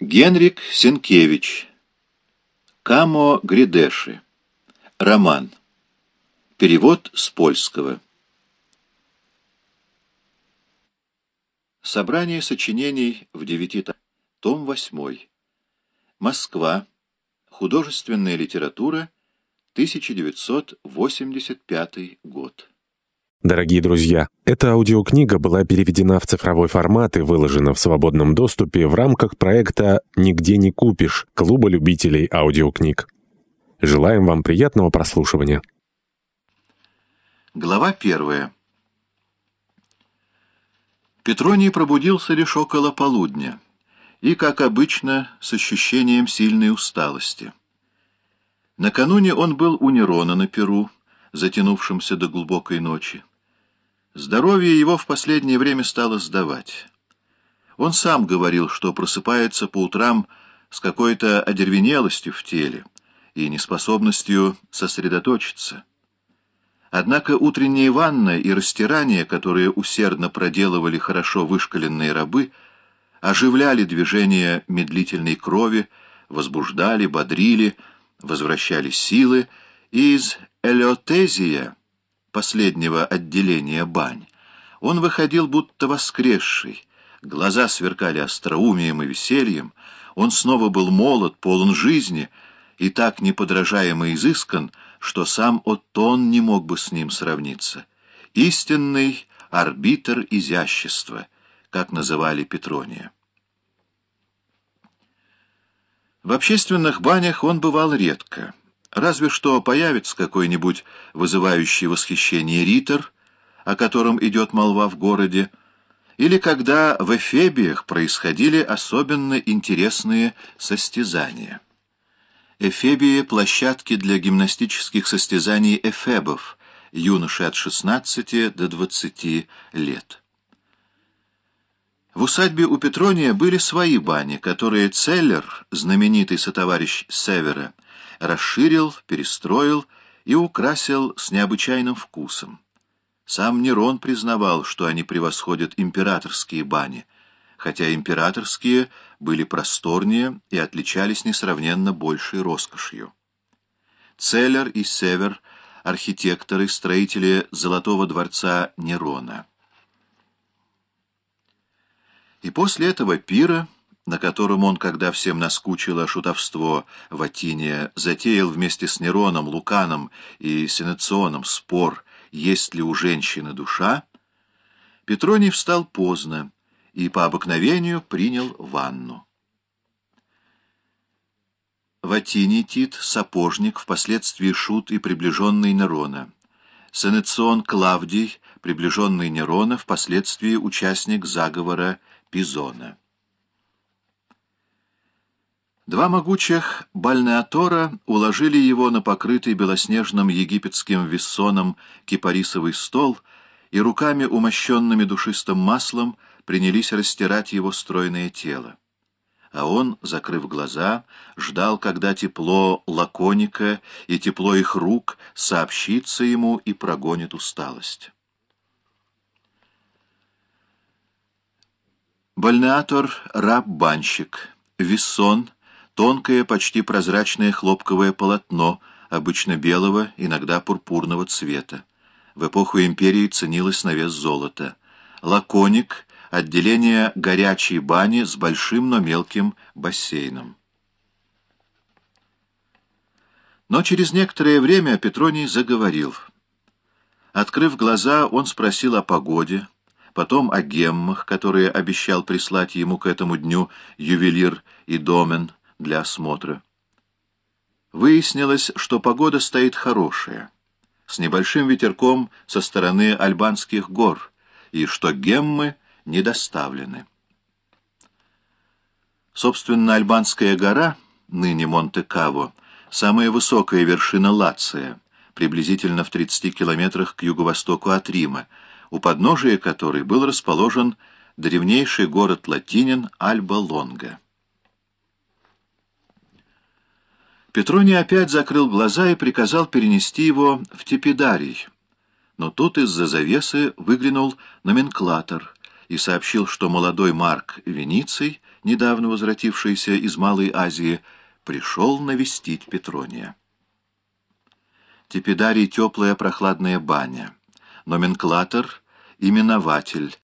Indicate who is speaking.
Speaker 1: Генрик Сенкевич. Камо Гридеши. Роман. Перевод с польского. Собрание сочинений в девяти томах. Том восьмой. Москва. Художественная литература. 1985 год.
Speaker 2: Дорогие друзья, эта аудиокнига была переведена в цифровой формат и выложена в свободном доступе в рамках проекта «Нигде не купишь» Клуба любителей аудиокниг. Желаем вам приятного прослушивания.
Speaker 1: Глава первая. Петроний пробудился лишь около полудня и, как обычно, с ощущением сильной усталости. Накануне он был у Нерона на Перу, затянувшемся до глубокой ночи. Здоровье его в последнее время стало сдавать. Он сам говорил, что просыпается по утрам с какой-то одервенелостью в теле и неспособностью сосредоточиться. Однако утренняя ванна и растирание, которые усердно проделывали хорошо вышкаленные рабы, оживляли движение медлительной крови, возбуждали, бодрили, возвращали силы, и из элеотезия последнего отделения бань, он выходил будто воскресший, глаза сверкали остроумием и весельем, он снова был молод, полон жизни и так неподражаемо изыскан, что сам Оттон не мог бы с ним сравниться. Истинный арбитр изящества, как называли Петрония. В общественных банях он бывал редко. Разве что появится какой-нибудь вызывающий восхищение ритор, о котором идет молва в городе, или когда в эфебиях происходили особенно интересные состязания. Эфебии — площадки для гимнастических состязаний эфебов, юноши от 16 до 20 лет. В усадьбе у Петрония были свои бани, которые Целлер, знаменитый сотоварищ Севера, расширил, перестроил и украсил с необычайным вкусом. Сам Нерон признавал, что они превосходят императорские бани, хотя императорские были просторнее и отличались несравненно большей роскошью. Целлер и Север — архитекторы, строители Золотого дворца Нерона. И после этого пира на котором он, когда всем наскучило шутовство в Атине, затеял вместе с Нероном, Луканом и Сенеционом спор, есть ли у женщины душа, Петроний встал поздно и по обыкновению принял ванну. В Атине Тит — сапожник, впоследствии шут и приближенный Нерона. Сенецион Клавдий, приближенный Нерона, впоследствии участник заговора Пизона. Два могучих бальнеатора уложили его на покрытый белоснежным египетским виссоном кипарисовый стол и руками, умощенными душистым маслом, принялись растирать его стройное тело. А он, закрыв глаза, ждал, когда тепло лаконика и тепло их рук сообщится ему и прогонит усталость. Бальнеатор — раб-банщик, виссон — Тонкое, почти прозрачное хлопковое полотно, обычно белого, иногда пурпурного цвета. В эпоху империи ценилось на вес золота. Лаконик — отделение горячей бани с большим, но мелким бассейном. Но через некоторое время Петроний заговорил. Открыв глаза, он спросил о погоде, потом о геммах, которые обещал прислать ему к этому дню ювелир и домен — для осмотра. Выяснилось, что погода стоит хорошая, с небольшим ветерком со стороны Альбанских гор, и что геммы не доставлены. Собственно, Альбанская гора, ныне Монте-Каво, самая высокая вершина Лация, приблизительно в 30 километрах к юго-востоку от Рима, у подножия которой был расположен древнейший город латинин Альба-Лонга. Петроний опять закрыл глаза и приказал перенести его в Тепидарий. Но тут из-за завесы выглянул номенклатор и сообщил, что молодой Марк Вениций, недавно возвратившийся из Малой Азии, пришел навестить Петрония. Тепидарий — теплая прохладная баня. Номенклатор — именователь,